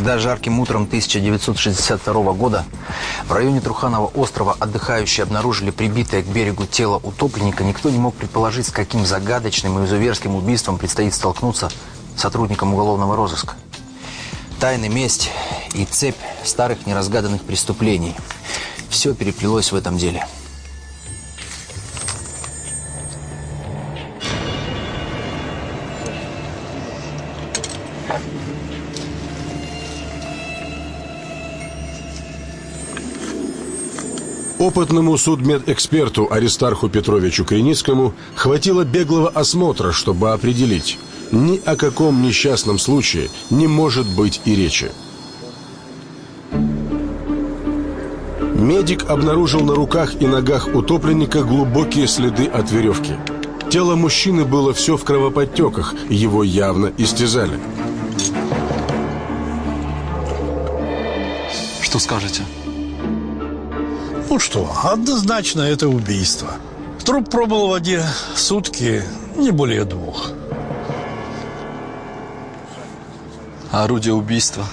Когда жарким утром 1962 года в районе Труханова острова отдыхающие обнаружили прибитое к берегу тело утопленника, никто не мог предположить, с каким загадочным и изуверским убийством предстоит столкнуться сотрудникам уголовного розыска. Тайны, месть и цепь старых неразгаданных преступлений. Все переплелось в этом деле. Опытному судмедэксперту Аристарху Петровичу Креницкому хватило беглого осмотра, чтобы определить, ни о каком несчастном случае не может быть и речи. Медик обнаружил на руках и ногах утопленника глубокие следы от веревки. Тело мужчины было все в кровоподтеках, его явно истязали. Что скажете? Ну что, однозначно это убийство. Труп пробыл в воде сутки, не более двух. А орудие убийства?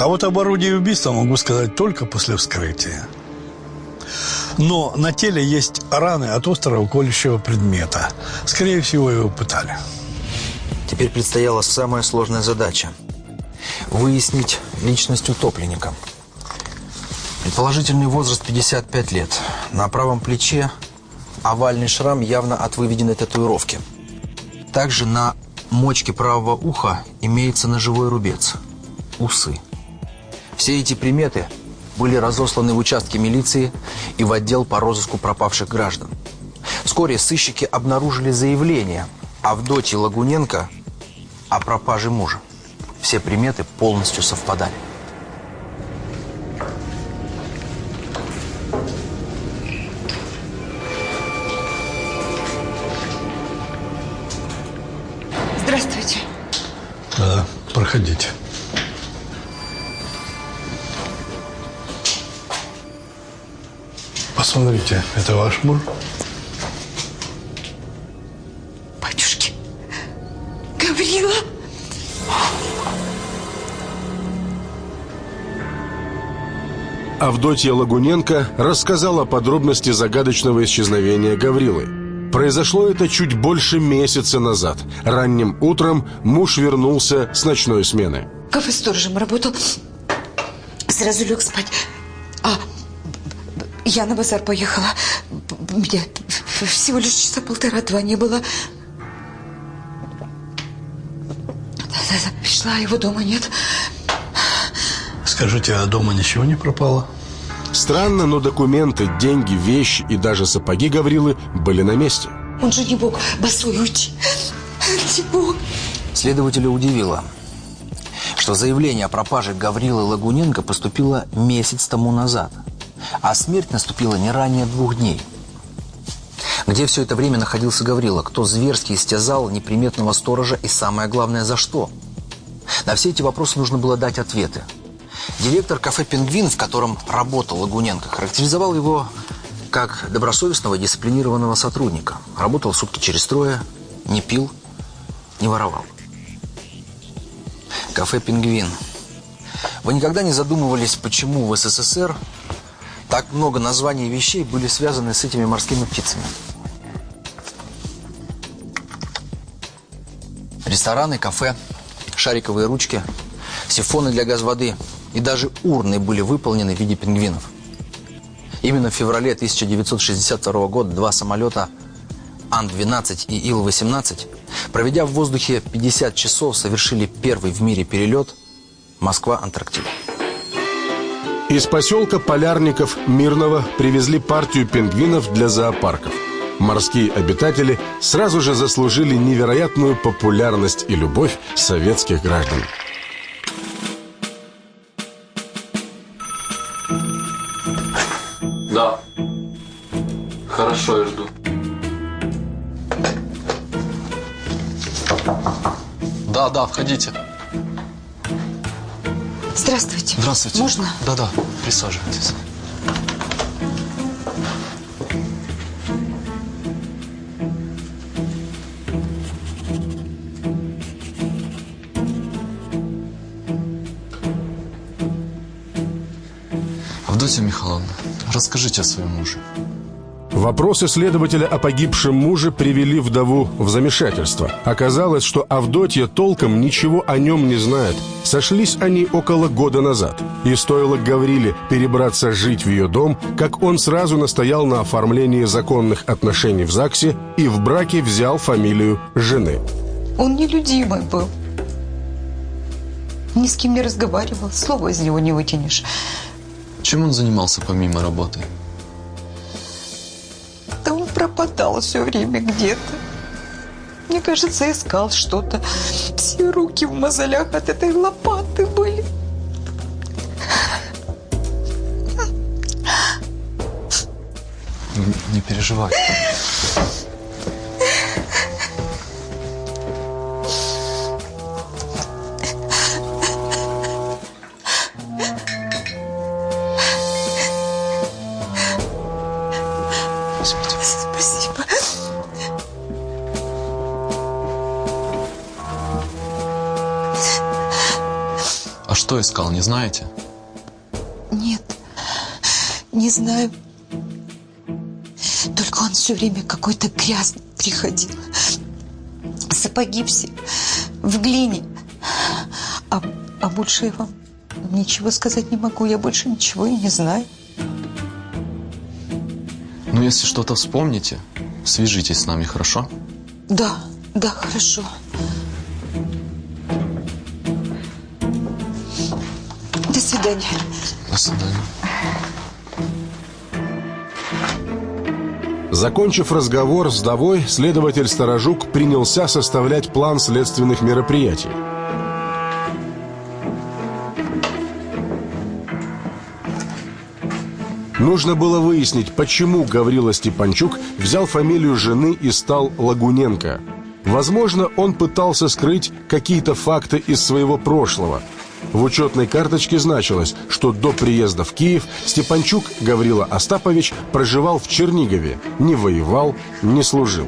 А вот об орудии убийства могу сказать только после вскрытия. Но на теле есть раны от острого колющего предмета. Скорее всего, его пытали. Теперь предстояла самая сложная задача – выяснить личность утопленника. Предположительный возраст 55 лет. На правом плече овальный шрам явно от выведенной татуировки. Также на мочке правого уха имеется ножевой рубец – усы. Все эти приметы были разосланы в участке милиции и в отдел по розыску пропавших граждан. Вскоре сыщики обнаружили заявление Авдотьи Лагуненко о пропаже мужа. Все приметы полностью совпадали. Проходите. Посмотрите, это ваш муж? Батюшки. Гаврила. Авдотья Лагуненко рассказала подробности загадочного исчезновения Гаврилы. Произошло это чуть больше месяца назад. Ранним утром муж вернулся с ночной смены. Кафе сторожем работал. Сразу лег спать. А я на базар поехала. Меня всего лишь часа полтора-два не было. Да-да-да, Пришла, его дома нет. Скажите, а дома ничего не пропало? Странно, но документы, деньги, вещи и даже сапоги Гаврилы были на месте. Он же не мог босой уйти. Не мог. Следователя удивило, что заявление о пропаже Гаврилы Лагуненко поступило месяц тому назад, а смерть наступила не ранее двух дней. Где все это время находился Гаврила? Кто зверски истязал неприметного сторожа и самое главное, за что? На все эти вопросы нужно было дать ответы. Директор кафе «Пингвин», в котором работал Лагуненко, характеризовал его как добросовестного дисциплинированного сотрудника. Работал сутки через трое, не пил, не воровал. Кафе «Пингвин». Вы никогда не задумывались, почему в СССР так много названий вещей были связаны с этими морскими птицами? Рестораны, кафе, шариковые ручки, сифоны для газ воды и даже урны были выполнены в виде пингвинов. Именно в феврале 1962 года два самолета Ан-12 и Ил-18, проведя в воздухе 50 часов, совершили первый в мире перелет Москва-Антарктида. Из поселка Полярников Мирного привезли партию пингвинов для зоопарков. Морские обитатели сразу же заслужили невероятную популярность и любовь советских граждан. Да, входите. Здравствуйте. Здравствуйте. Можно? Да, да, присаживайтесь. Авдотья Михайловна, расскажите о своем муже. Вопросы следователя о погибшем муже привели вдову в замешательство. Оказалось, что Авдотья толком ничего о нем не знает. Сошлись они около года назад. И стоило Гавриле перебраться жить в ее дом, как он сразу настоял на оформлении законных отношений в ЗАГСе и в браке взял фамилию жены. Он нелюдимый был. Ни с кем не разговаривал, слова из него не вытянешь. Чем он занимался помимо работы? Пропадал все время где-то. Мне кажется, искал что-то. Все руки в мозолях от этой лопаты были. Не, не переживай. Что искал, не знаете? Нет, не знаю. Только он все время какой-то грязный приходил. Сапоги все в глине. А, а больше я вам ничего сказать не могу. Я больше ничего и не знаю. Ну, если что-то вспомните, свяжитесь с нами, хорошо? Да, да, хорошо. До свидания. До свидания. Закончив разговор с вдовой, следователь Сторожук принялся составлять план следственных мероприятий. Нужно было выяснить, почему Гаврила Степанчук взял фамилию жены и стал Лагуненко. Возможно, он пытался скрыть какие-то факты из своего прошлого. В учетной карточке значилось, что до приезда в Киев Степанчук Гаврила Остапович проживал в Чернигове, не воевал, не служил.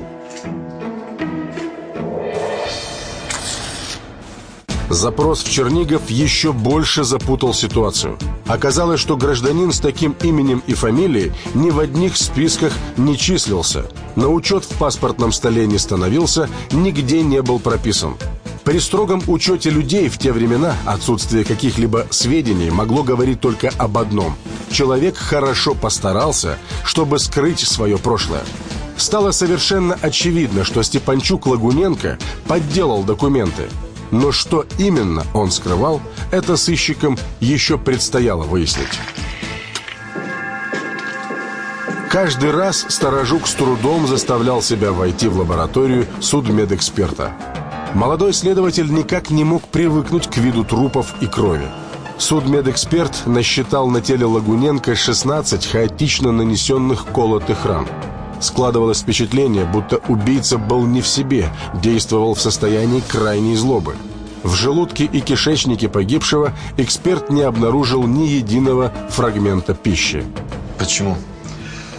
Запрос в Чернигов еще больше запутал ситуацию. Оказалось, что гражданин с таким именем и фамилией ни в одних списках не числился. На учет в паспортном столе не становился, нигде не был прописан. При строгом учете людей в те времена отсутствие каких-либо сведений могло говорить только об одном. Человек хорошо постарался, чтобы скрыть свое прошлое. Стало совершенно очевидно, что Степанчук Лагуненко подделал документы. Но что именно он скрывал, это сыщикам еще предстояло выяснить. Каждый раз Сторожук с трудом заставлял себя войти в лабораторию судмедэксперта. Молодой следователь никак не мог привыкнуть к виду трупов и крови. Судмедэксперт насчитал на теле Лагуненко 16 хаотично нанесенных колотых ран. Складывалось впечатление, будто убийца был не в себе, действовал в состоянии крайней злобы. В желудке и кишечнике погибшего эксперт не обнаружил ни единого фрагмента пищи. Почему?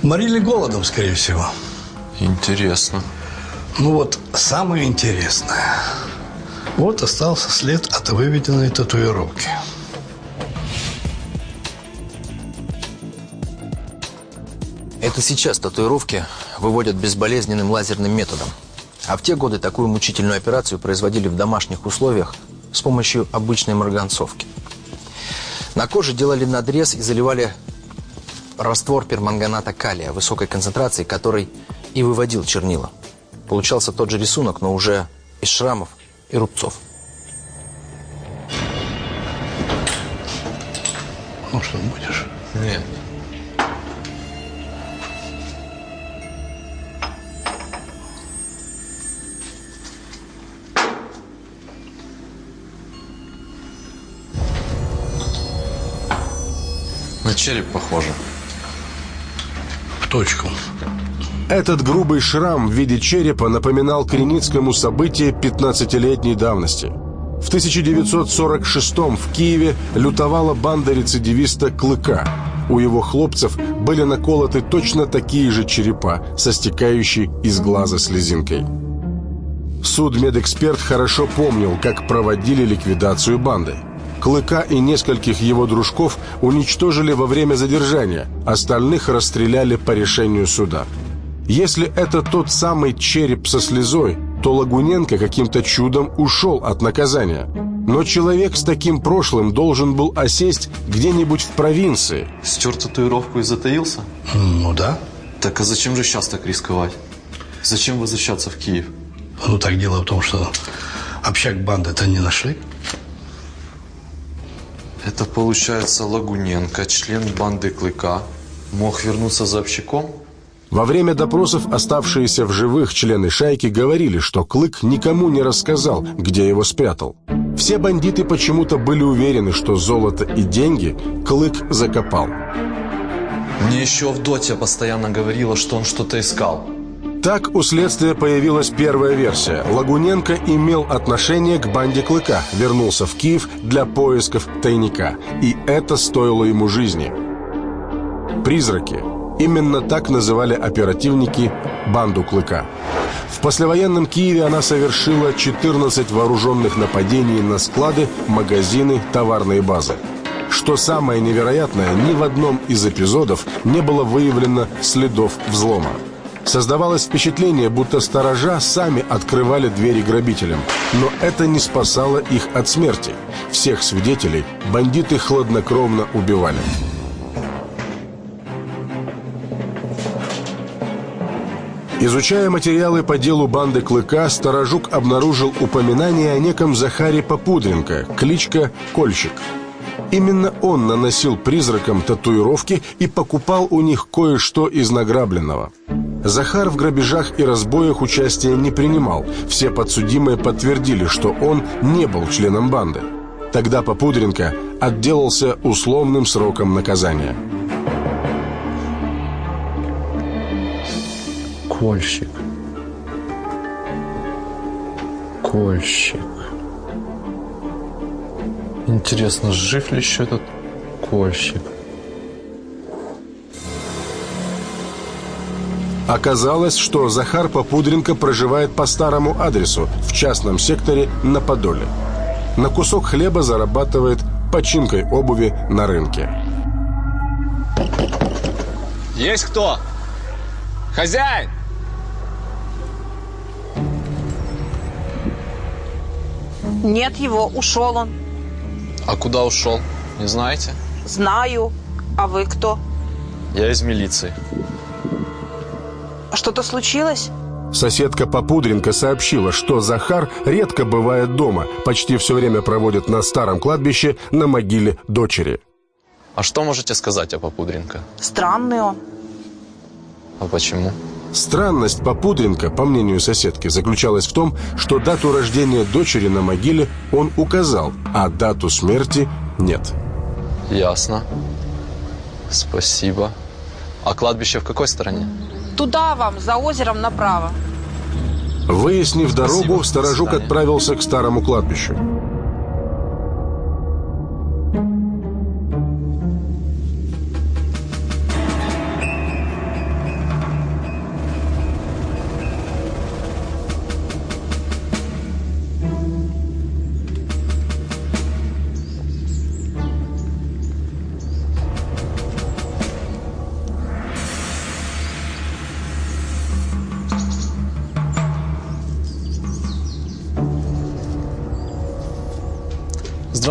Морили голодом, скорее всего. Интересно. Ну вот, самое интересное. Вот остался след от выведенной татуировки. Это сейчас татуировки выводят безболезненным лазерным методом. А в те годы такую мучительную операцию производили в домашних условиях с помощью обычной марганцовки. На коже делали надрез и заливали раствор перманганата калия высокой концентрации, который и выводил чернила. Получался тот же рисунок, но уже из шрамов и рубцов. Ну что, будешь? Нет. На череп похоже. В точку. Этот грубый шрам в виде черепа напоминал Креницкому событие 15-летней давности. В 1946 в Киеве лютовала банда рецидивиста Клыка. У его хлопцев были наколоты точно такие же черепа, со стекающей из глаза слезинкой. Судмедэксперт хорошо помнил, как проводили ликвидацию банды. Клыка и нескольких его дружков уничтожили во время задержания, остальных расстреляли по решению суда. Если это тот самый череп со слезой, то Лагуненко каким-то чудом ушел от наказания. Но человек с таким прошлым должен был осесть где-нибудь в провинции. Стер татуировку и затаился? Ну да. Так а зачем же сейчас так рисковать? Зачем возвращаться в Киев? Ну так дело в том, что общак банды-то не нашли. Это получается Лагуненко, член банды Клыка, мог вернуться за общаком? Во время допросов оставшиеся в живых члены шайки говорили, что Клык никому не рассказал, где его спрятал. Все бандиты почему-то были уверены, что золото и деньги Клык закопал. Мне еще Авдотья постоянно говорила, что он что-то искал. Так у следствия появилась первая версия. Лагуненко имел отношение к банде Клыка, вернулся в Киев для поисков тайника. И это стоило ему жизни. Призраки. Именно так называли оперативники банду Клыка. В послевоенном Киеве она совершила 14 вооруженных нападений на склады, магазины, товарные базы. Что самое невероятное, ни в одном из эпизодов не было выявлено следов взлома. Создавалось впечатление, будто сторожа сами открывали двери грабителям. Но это не спасало их от смерти. Всех свидетелей бандиты хладнокровно убивали. Изучая материалы по делу банды Клыка, Сторожук обнаружил упоминание о неком Захаре Попудренко, кличка Кольщик. Именно он наносил призракам татуировки и покупал у них кое-что из награбленного. Захар в грабежах и разбоях участия не принимал. Все подсудимые подтвердили, что он не был членом банды. Тогда Попудренко отделался условным сроком наказания. Кольщик. Кольщик. Интересно, жив ли еще этот кольщик? Оказалось, что Захар Попудренко проживает по старому адресу в частном секторе на Подоле. На кусок хлеба зарабатывает починкой обуви на рынке. Есть кто? Хозяин! Нет его, ушел он. А куда ушел? Не знаете? Знаю. А вы кто? Я из милиции. Что-то случилось? Соседка Попудренко сообщила, что Захар редко бывает дома, почти все время проводит на старом кладбище на могиле дочери. А что можете сказать о Попудренко? Странный он. А почему? Странность Попудренко, по мнению соседки, заключалась в том, что дату рождения дочери на могиле он указал, а дату смерти нет. Ясно. Спасибо. А кладбище в какой стороне? Туда вам, за озером направо. Выяснив Спасибо. дорогу, До сторожук отправился к старому кладбищу.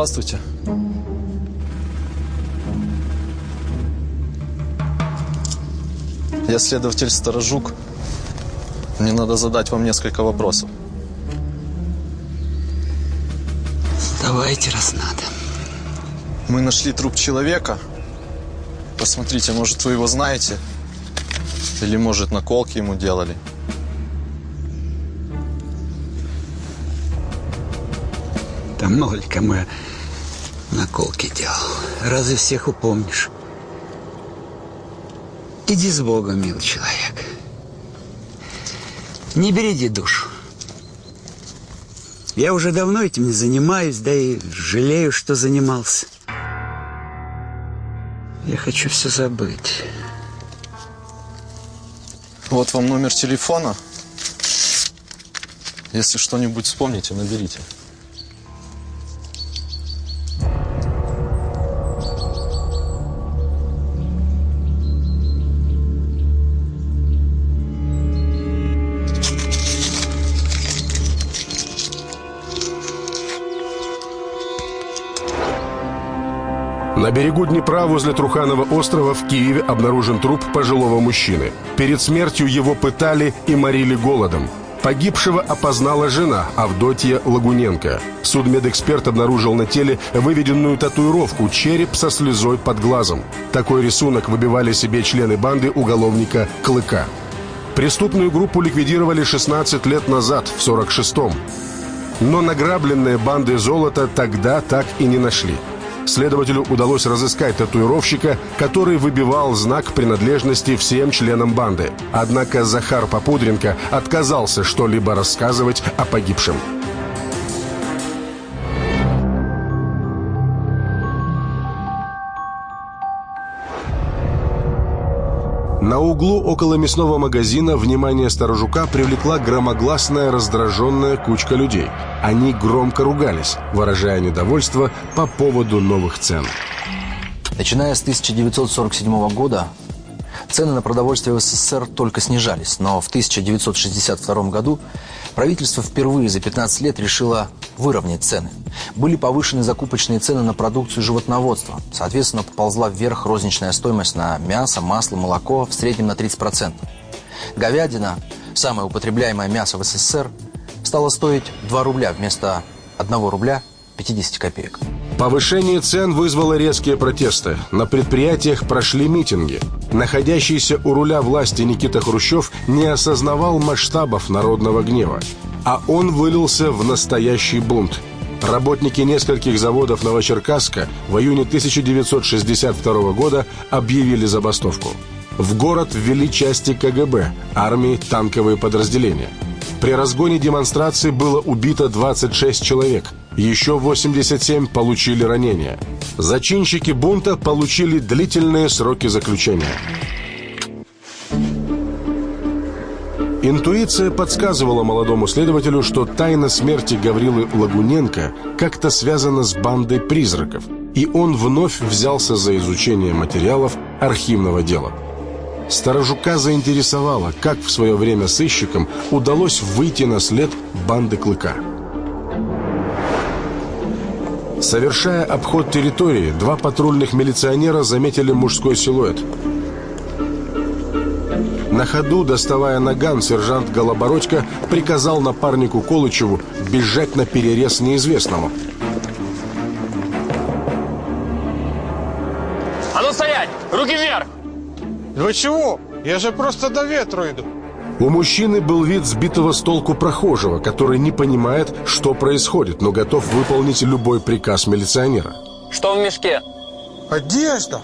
Здравствуйте. Я следователь Сторожук. Мне надо задать вам несколько вопросов. Давайте, раз надо. Мы нашли труп человека. Посмотрите, может, вы его знаете? Или, может, наколки ему делали? Кому я наколки делал. Разве всех упомнишь? Иди с Богом, милый человек. Не береди душу. Я уже давно этим не занимаюсь, да и жалею, что занимался. Я хочу все забыть. Вот вам номер телефона. Если что-нибудь вспомните, наберите. На берегу Днепра возле Труханова острова в Киеве обнаружен труп пожилого мужчины. Перед смертью его пытали и морили голодом. Погибшего опознала жена Авдотья Лагуненко. Судмедэксперт обнаружил на теле выведенную татуировку «Череп со слезой под глазом». Такой рисунок выбивали себе члены банды уголовника Клыка. Преступную группу ликвидировали 16 лет назад, в 46-м. Но награбленные банды золота тогда так и не нашли. Следователю удалось разыскать татуировщика, который выбивал знак принадлежности всем членам банды. Однако Захар Попудренко отказался что-либо рассказывать о погибшем. На углу около мясного магазина внимание сторожука привлекла громогласная раздраженная кучка людей. Они громко ругались, выражая недовольство по поводу новых цен. Начиная с 1947 года цены на продовольствие в СССР только снижались, но в 1962 году правительство впервые за 15 лет решило выровнять цены. Были повышены закупочные цены на продукцию животноводства. Соответственно, поползла вверх розничная стоимость на мясо, масло, молоко в среднем на 30%. Говядина, самое употребляемое мясо в СССР, стала стоить 2 рубля вместо 1 рубля 50 копеек. Повышение цен вызвало резкие протесты. На предприятиях прошли митинги. Находящийся у руля власти Никита Хрущев не осознавал масштабов народного гнева. А он вылился в настоящий бунт. Работники нескольких заводов Новочеркасска в июне 1962 года объявили забастовку. В город ввели части КГБ, армии, танковые подразделения. При разгоне демонстрации было убито 26 человек. Еще 87 получили ранения. Зачинщики бунта получили длительные сроки заключения. Интуиция подсказывала молодому следователю, что тайна смерти Гаврилы Лагуненко как-то связана с бандой призраков, и он вновь взялся за изучение материалов архивного дела. Сторожука заинтересовало, как в свое время сыщикам удалось выйти на след банды Клыка. Совершая обход территории, два патрульных милиционера заметили мужской силуэт. На ходу, доставая наган, сержант Голобородько приказал напарнику Колычеву бежать на перерез неизвестному. Вы чего? Я же просто до ветру иду. У мужчины был вид сбитого с толку прохожего, который не понимает, что происходит, но готов выполнить любой приказ милиционера. Что в мешке? Одежда.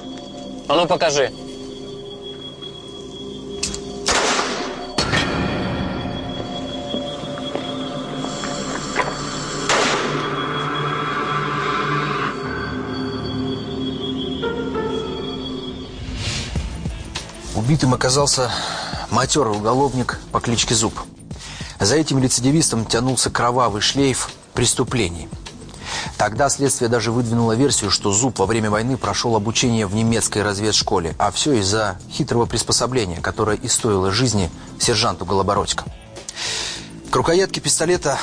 А ну покажи. Убитым оказался матерый уголовник по кличке Зуб. За этим рецидивистом тянулся кровавый шлейф преступлений. Тогда следствие даже выдвинуло версию, что Зуб во время войны прошел обучение в немецкой разведшколе, а все из-за хитрого приспособления, которое и стоило жизни сержанту Голобородько. К рукоятке пистолета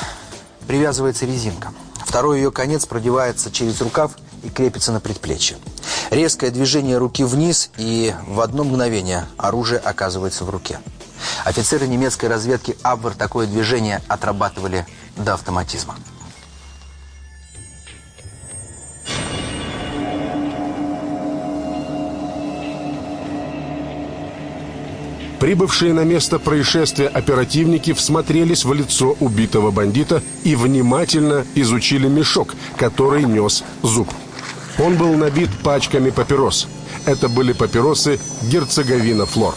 привязывается резинка. Второй ее конец продевается через рукав и крепится на предплечье. Резкое движение руки вниз, и в одно мгновение оружие оказывается в руке. Офицеры немецкой разведки Абвер такое движение отрабатывали до автоматизма. Прибывшие на место происшествия оперативники всмотрелись в лицо убитого бандита и внимательно изучили мешок, который нес зуб. Он был набит пачками папирос. Это были папиросы «Герцеговина Флор».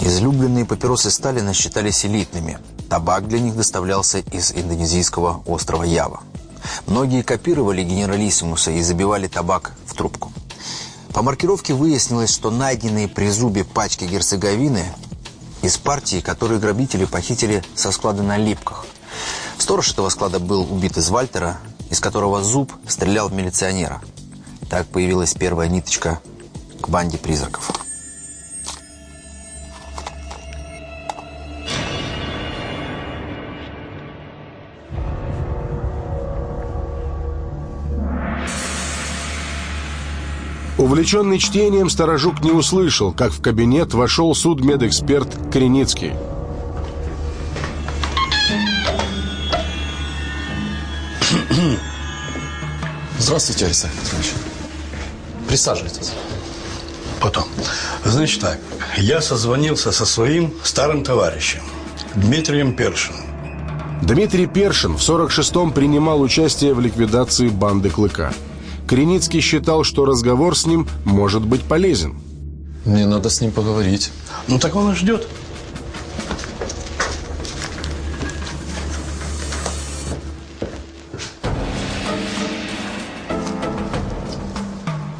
Излюбленные папиросы Сталина считались элитными. Табак для них доставлялся из индонезийского острова Ява. Многие копировали генералиссимуса и забивали табак в трубку. По маркировке выяснилось, что найденные при зубе пачки герцеговины из партии, которые грабители похитили со склада на Липках. Сторож этого склада был убит из Вальтера, из которого зуб стрелял в милиционера. Так появилась первая ниточка к банде призраков. Увлеченный чтением, сторожук не услышал, как в кабинет вошел судмедэксперт Креницкий. Здравствуйте, Александр Петрович. Присаживайтесь. Потом. Значит так, я созвонился со своим старым товарищем, Дмитрием Першиным. Дмитрий Першин в 46-м принимал участие в ликвидации банды Клыка. Креницкий считал, что разговор с ним может быть полезен. Мне надо с ним поговорить. Ну так он и ждет.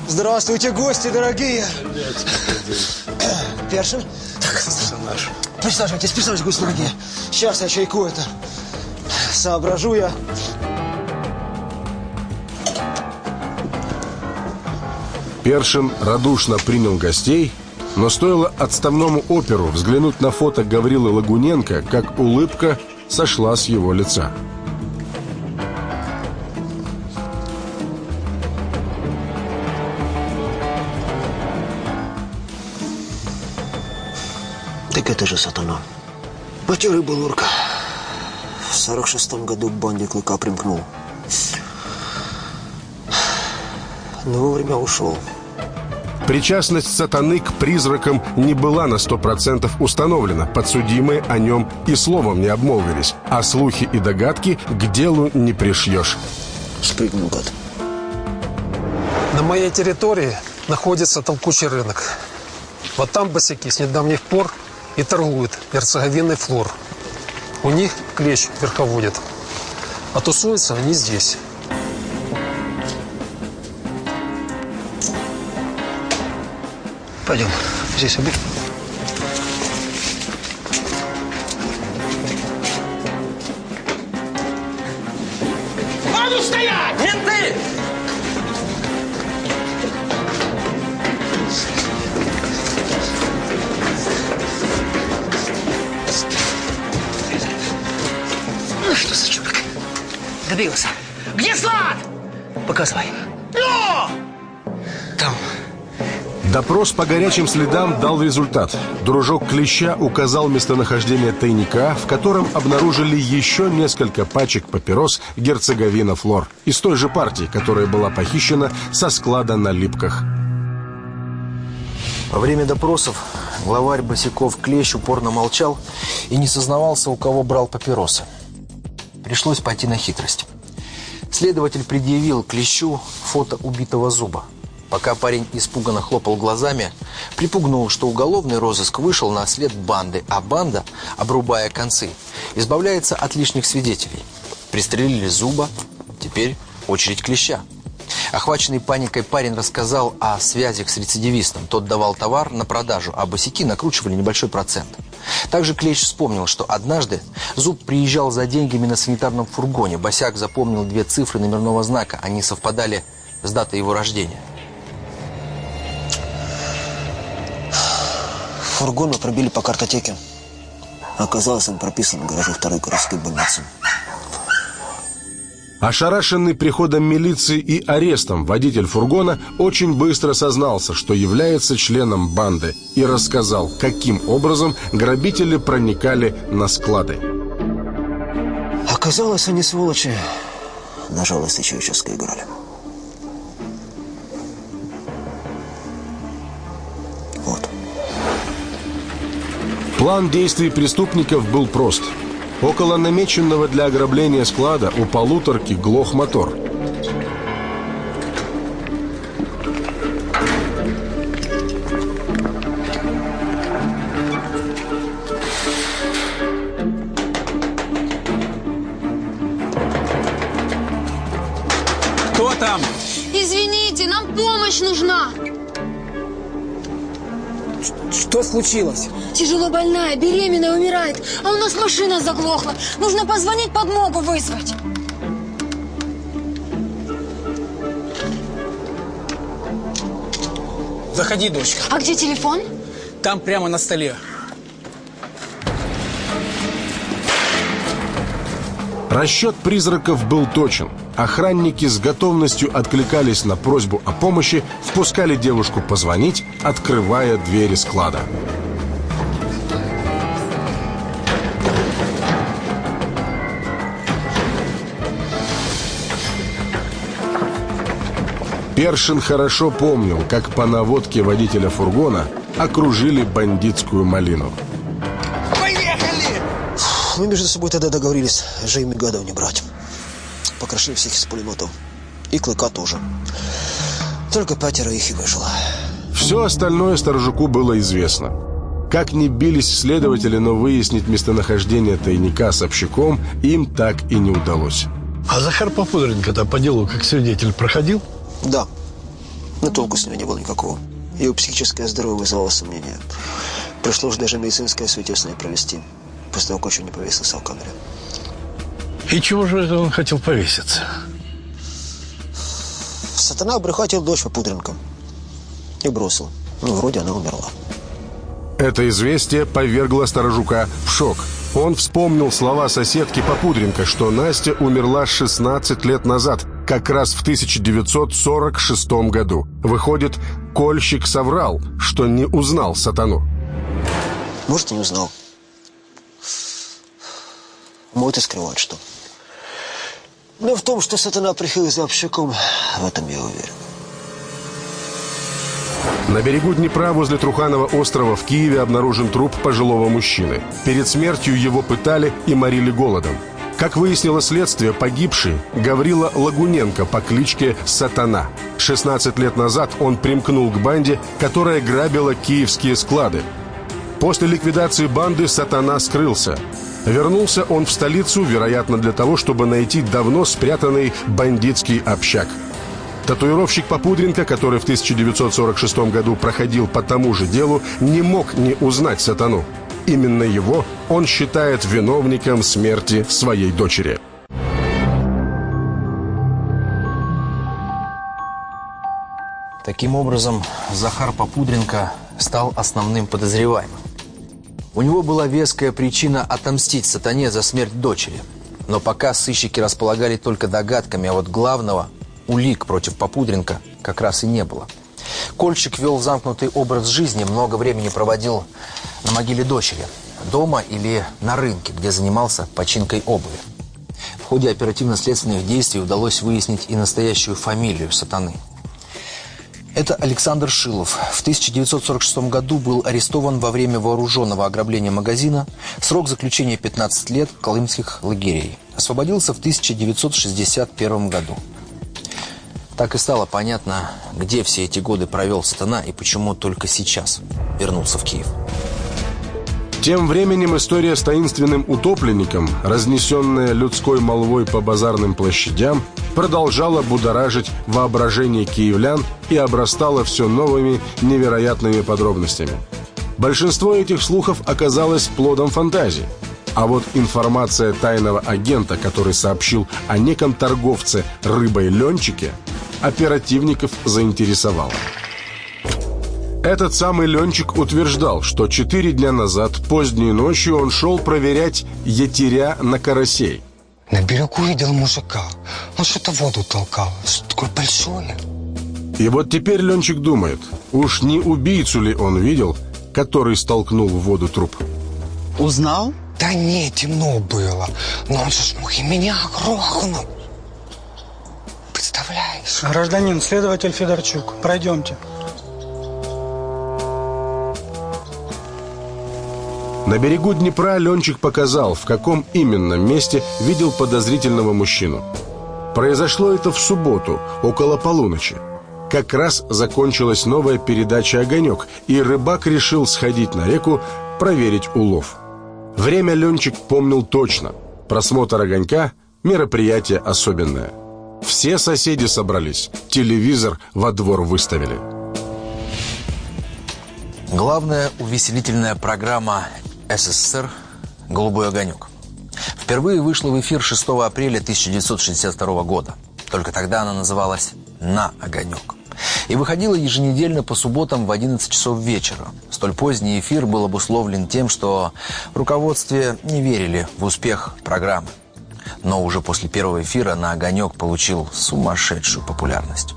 Здравствуйте, гости дорогие. Першин? Так, наш. Присаживайтесь, присаживайтесь, гости дорогие. Сейчас я чайку это соображу я. Першин радушно принял гостей, но стоило отставному оперу взглянуть на фото Гаврилы Лагуненко, как улыбка сошла с его лица. Так это же сатана. Матерый был урка. В сорок шестом году к банде Клыка примкнул. Но вовремя ушел. Причастность сатаны к призракам не была на сто процентов установлена. Подсудимые о нем и словом не обмолвились. А слухи и догадки к делу не пришьешь. Спрыгнул гад. На моей территории находится толкучий рынок. Вот там босяки с недавних пор и торгуют герцоговинный флор. У них клещ верховодит. А тусуются они здесь. Пойдем, здесь убей. А ну стоять! Менты! Ну что за чурок? Добился. Где склад? Показывай. Допрос по горячим следам дал результат. Дружок Клеща указал местонахождение тайника, в котором обнаружили еще несколько пачек папирос «Герцеговина Флор» из той же партии, которая была похищена со склада на Липках. Во время допросов главарь Босиков Клещ упорно молчал и не сознавался, у кого брал папиросы. Пришлось пойти на хитрость. Следователь предъявил Клещу фото убитого зуба. Пока парень испуганно хлопал глазами, припугнул, что уголовный розыск вышел на след банды, а банда, обрубая концы, избавляется от лишних свидетелей. Пристрелили зуба, теперь очередь Клеща. Охваченный паникой парень рассказал о связях с рецидивистом. Тот давал товар на продажу, а босяки накручивали небольшой процент. Также Клещ вспомнил, что однажды Зуб приезжал за деньгами на санитарном фургоне. Босяк запомнил две цифры номерного знака. Они совпадали с датой его рождения. Фургон мы пробили по картотеке. Оказалось, он прописан в гараже второй городской больницы. Ошарашенный приходом милиции и арестом, водитель фургона очень быстро сознался, что является членом банды и рассказал, каким образом грабители проникали на склады. Оказалось, они сволочи на жалость еще играли. План действий преступников был прост. Около намеченного для ограбления склада у полуторки глох мотор. Кто там? Извините, нам помощь нужна. Что случилось? тяжело больная, беременная, умирает. А у нас машина заглохла. Нужно позвонить, подмогу вызвать. Заходи, дочка. А где телефон? Там прямо на столе. Расчет призраков был точен. Охранники с готовностью откликались на просьбу о помощи, впускали девушку позвонить, открывая двери склада. Першин хорошо помнил, как по наводке водителя фургона окружили бандитскую малину. Поехали! Мы между собой тогда договорились Жейми гадов не брать. Покрошили всех из пулеметов. И Клыка тоже. Только пятеро их и выжило. Все остальное Сторожуку было известно. Как ни бились следователи, но выяснить местонахождение тайника с общаком им так и не удалось. А Захар Попудренко-то по делу как свидетель проходил? Да. Но толку с него не было никакого. Его психическое здоровье вызывало сомнения. Пришлось даже медицинское свидетельство провести, после того, как еще не повесился в камере. И чего же это он хотел повеситься? Сатана обрыхатил дочь попудренком и бросил. Ну, вроде она умерла. Это известие повергло Старожука в шок – он вспомнил слова соседки Попудренко, что Настя умерла 16 лет назад, как раз в 1946 году. Выходит, Кольщик соврал, что не узнал сатану. Может, не узнал. Может, и скрывает что. Но в том, что сатана прихил за общаком, в этом я уверен. На берегу Днепра возле Труханова острова в Киеве обнаружен труп пожилого мужчины. Перед смертью его пытали и морили голодом. Как выяснило следствие, погибший Гаврила Лагуненко по кличке Сатана. 16 лет назад он примкнул к банде, которая грабила киевские склады. После ликвидации банды Сатана скрылся. Вернулся он в столицу, вероятно, для того, чтобы найти давно спрятанный бандитский общак – Татуировщик Попудренко, который в 1946 году проходил по тому же делу, не мог не узнать сатану. Именно его он считает виновником смерти своей дочери. Таким образом, Захар Попудренко стал основным подозреваемым. У него была веская причина отомстить сатане за смерть дочери. Но пока сыщики располагали только догадками, а вот главного улик против Попудренко как раз и не было. Кольчик вел замкнутый образ жизни, много времени проводил на могиле дочери, дома или на рынке, где занимался починкой обуви. В ходе оперативно-следственных действий удалось выяснить и настоящую фамилию сатаны. Это Александр Шилов. В 1946 году был арестован во время вооруженного ограбления магазина. Срок заключения 15 лет колымских лагерей. Освободился в 1961 году. Так и стало понятно, где все эти годы провел Стена и почему только сейчас вернулся в Киев. Тем временем история с таинственным утопленником, разнесенная людской молвой по базарным площадям, продолжала будоражить воображение киевлян и обрастала все новыми невероятными подробностями. Большинство этих слухов оказалось плодом фантазии. А вот информация тайного агента, который сообщил о неком торговце рыбой-ленчике, оперативников заинтересовало. Этот самый Ленчик утверждал, что четыре дня назад, поздней ночью, он шел проверять ятеря на карасей. На берегу видел мужика. Он что-то воду толкал. Что такое большое. И вот теперь Ленчик думает, уж не убийцу ли он видел, который столкнул в воду труп. Узнал? Да не, темно было. Но он же мог и меня грохнул. Представляешь? Гражданин, следователь Федорчук, пройдемте. На берегу Днепра Ленчик показал, в каком именно месте видел подозрительного мужчину. Произошло это в субботу, около полуночи. Как раз закончилась новая передача «Огонек», и рыбак решил сходить на реку проверить улов. Время Ленчик помнил точно. Просмотр «Огонька» – мероприятие особенное. Все соседи собрались, телевизор во двор выставили. Главная увеселительная программа СССР «Голубой огонек». Впервые вышла в эфир 6 апреля 1962 года. Только тогда она называлась «На огонек». И выходила еженедельно по субботам в 11 часов вечера. Столь поздний эфир был обусловлен тем, что в руководстве не верили в успех программы. Но уже после первого эфира «На огонек» получил сумасшедшую популярность.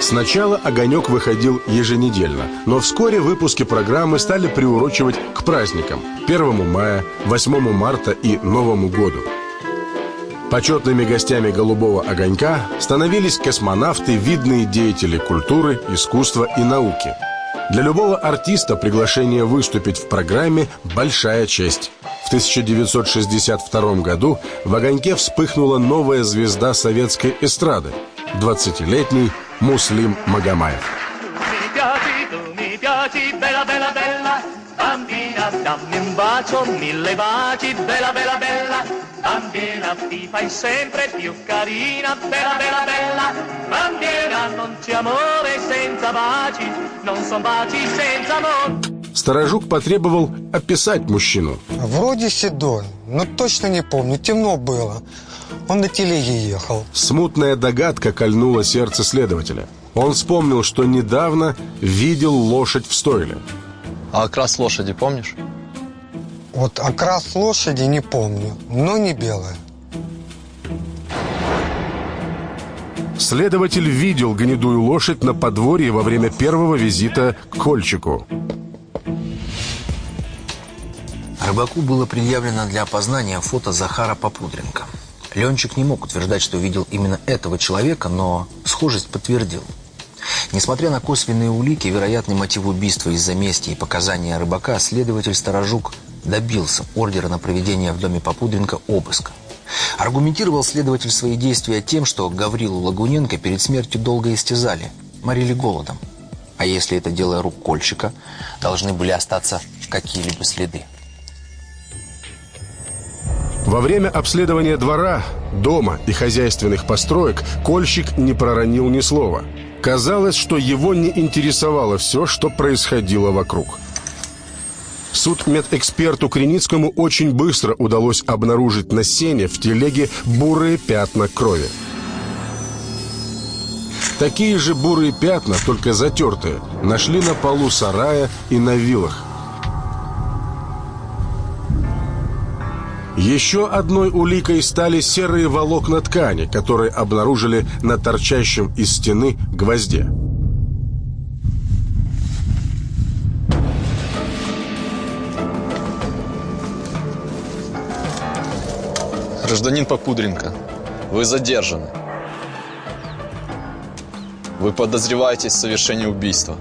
Сначала «Огонек» выходил еженедельно, но вскоре выпуски программы стали приурочивать к праздникам – 1 мая, 8 марта и Новому году. Почетными гостями «Голубого огонька» становились космонавты, видные деятели культуры, искусства и науки. Для любого артиста приглашение выступить в программе – большая честь. В 1962 году в «Огоньке» вспыхнула новая звезда советской эстрады – 20-летний Муслим Магомаев. Bambina, ti fai sempre più carina, bella, bella, bella. Bambina, non c'è amore senza baci, non son baci senza amore. Сторожук потребовал описать мужчину. Вроде седой, но точно не помню, темно было. Он на телеге ехал. Смутная догадка кольнула сердце следователя. Он вспомнил, что недавно видел лошадь в стойле. А окрас лошади помнишь? Вот окрас лошади не помню, но не белая. Следователь видел гнедую лошадь на подворье во время первого визита к Кольчику. Рыбаку было предъявлено для опознания фото Захара Попудренко. Ленчик не мог утверждать, что видел именно этого человека, но схожесть подтвердил. Несмотря на косвенные улики, вероятный мотив убийства из-за мести и показания рыбака, следователь Сторожук добился ордера на проведение в доме Попудренко обыска. Аргументировал следователь свои действия тем, что Гаврилу Лагуненко перед смертью долго истязали, морили голодом. А если это дело рук Кольчика, должны были остаться какие-либо следы. Во время обследования двора, дома и хозяйственных построек Кольщик не проронил ни слова. Казалось, что его не интересовало все, что происходило вокруг. Судмедэксперту Креницкому очень быстро удалось обнаружить на сене в телеге бурые пятна крови. Такие же бурые пятна, только затертые, нашли на полу сарая и на вилах. Еще одной уликой стали серые волокна ткани, которые обнаружили на торчащем из стены гвозде. Гражданин Попудренко, вы задержаны. Вы подозреваетесь в совершении убийства.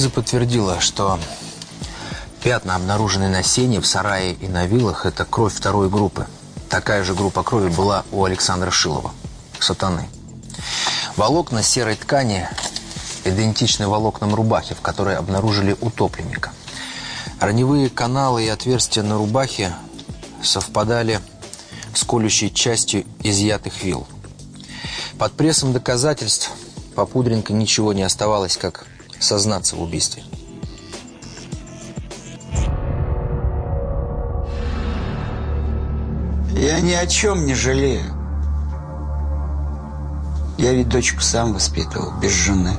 Экспертиза подтвердила, что пятна, обнаруженные на сене, в сарае и на вилах, это кровь второй группы. Такая же группа крови была у Александра Шилова, сатаны. Волокна серой ткани идентичны волокнам рубахи, в которой обнаружили утопленника. Раневые каналы и отверстия на рубахе совпадали с колющей частью изъятых вил. Под прессом доказательств Попудренко ничего не оставалось, как сознаться в убийстве. Я ни о чем не жалею. Я ведь дочку сам воспитывал, без жены.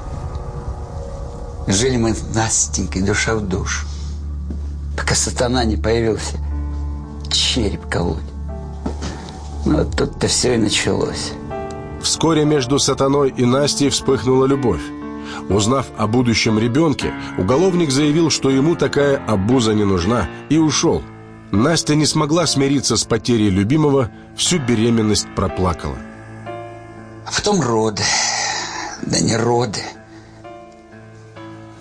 Жили мы с Настенькой душа в душу. Пока сатана не появился, череп колоть. Ну, вот тут-то все и началось. Вскоре между сатаной и Настей вспыхнула любовь. Узнав о будущем ребенке, уголовник заявил, что ему такая обуза не нужна, и ушел. Настя не смогла смириться с потерей любимого, всю беременность проплакала. А потом роды. Да не роды.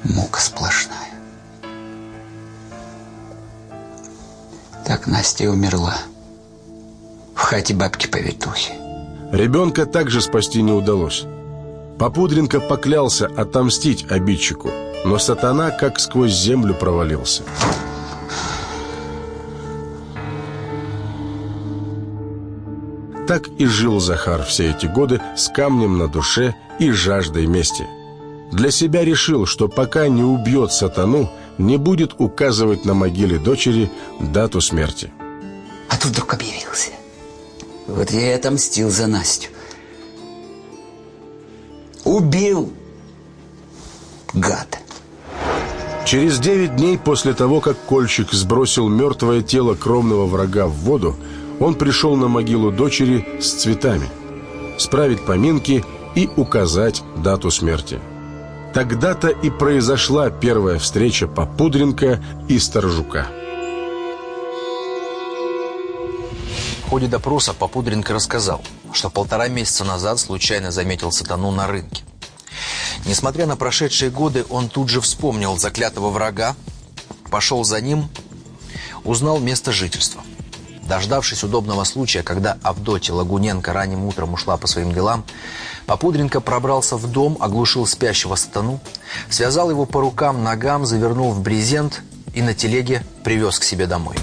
Мука сплошная. Так Настя и умерла. В хате бабки-повитухи. Ребенка также спасти не удалось. Попудренко поклялся отомстить обидчику, но сатана как сквозь землю провалился. Так и жил Захар все эти годы с камнем на душе и жаждой мести. Для себя решил, что пока не убьет сатану, не будет указывать на могиле дочери дату смерти. А тут вдруг объявился. Вот я и отомстил за Настю. Убил. Гад. Через девять дней после того, как Кольщик сбросил мертвое тело кровного врага в воду, он пришел на могилу дочери с цветами, справить поминки и указать дату смерти. Тогда-то и произошла первая встреча Попудренко и Сторожука. В ходе допроса Попудренко рассказал, что полтора месяца назад случайно заметил сатану на рынке. Несмотря на прошедшие годы, он тут же вспомнил заклятого врага, пошел за ним, узнал место жительства. Дождавшись удобного случая, когда Авдотья Лагуненко ранним утром ушла по своим делам, Попудренко пробрался в дом, оглушил спящего сатану, связал его по рукам, ногам, завернул в брезент и на телеге привез к себе домой.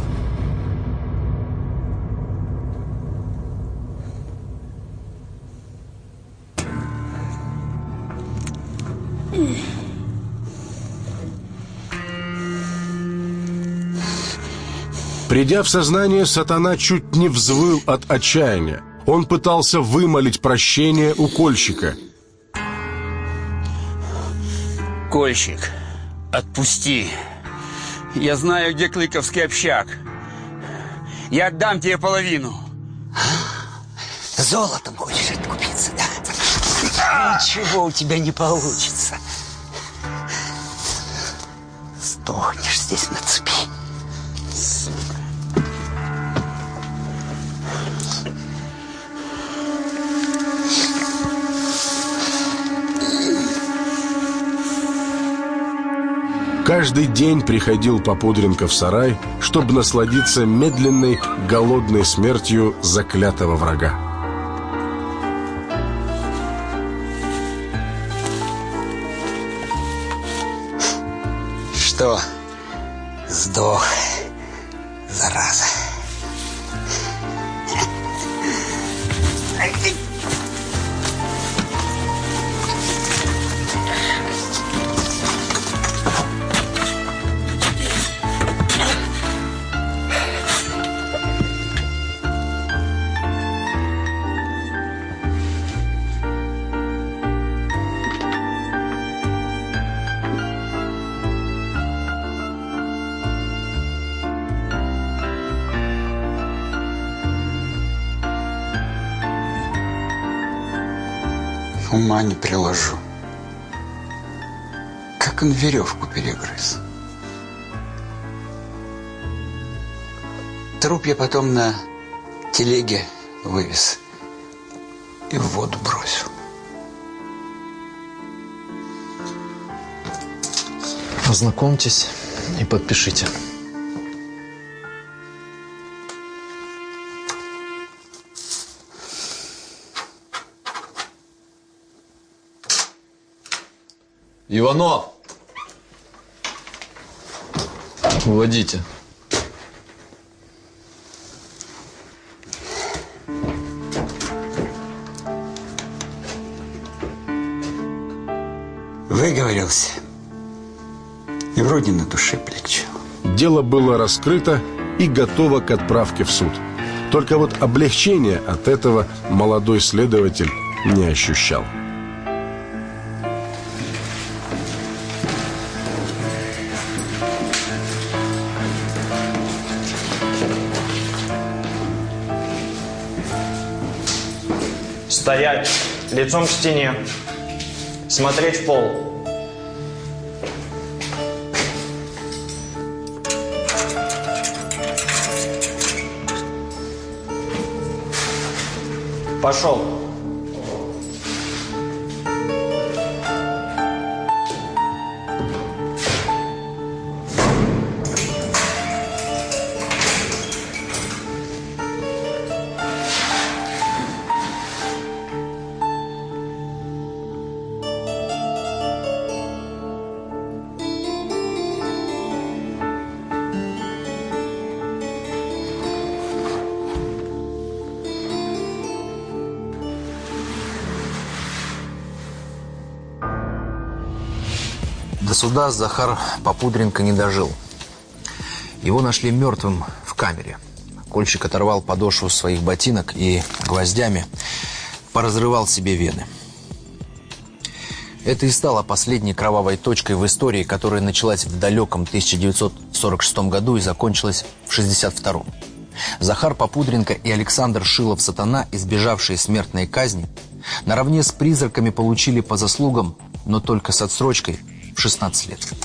Придя в сознание, сатана чуть не взвыл от отчаяния. Он пытался вымолить прощение у Кольщика. Кольщик, отпусти. Я знаю, где Клыковский общак. Я отдам тебе половину. Золотом хочешь откупиться, да? Ничего у тебя не получится. Сдохнешь здесь на цепи. Каждый день приходил Попудренко в сарай, чтобы насладиться медленной, голодной смертью заклятого врага. Не приложу. Как он веревку перегрыз. Труп я потом на телеге вывез и в воду бросил. Ознакомьтесь и подпишите. Иванов! Уводите. Выговорился. И вроде на душе полегчало. Дело было раскрыто и готово к отправке в суд. Только вот облегчения от этого молодой следователь не ощущал. Стоять лицом к стене. Смотреть в пол. Пошел. Суда Захар Попудренко не дожил. Его нашли мертвым в камере. Кольщик оторвал подошву своих ботинок и гвоздями поразрывал себе вены. Это и стало последней кровавой точкой в истории, которая началась в далеком 1946 году и закончилась в 1962. Захар Попудренко и Александр Шилов-Сатана, избежавшие смертной казни, наравне с призраками получили по заслугам, но только с отсрочкой 16 лет.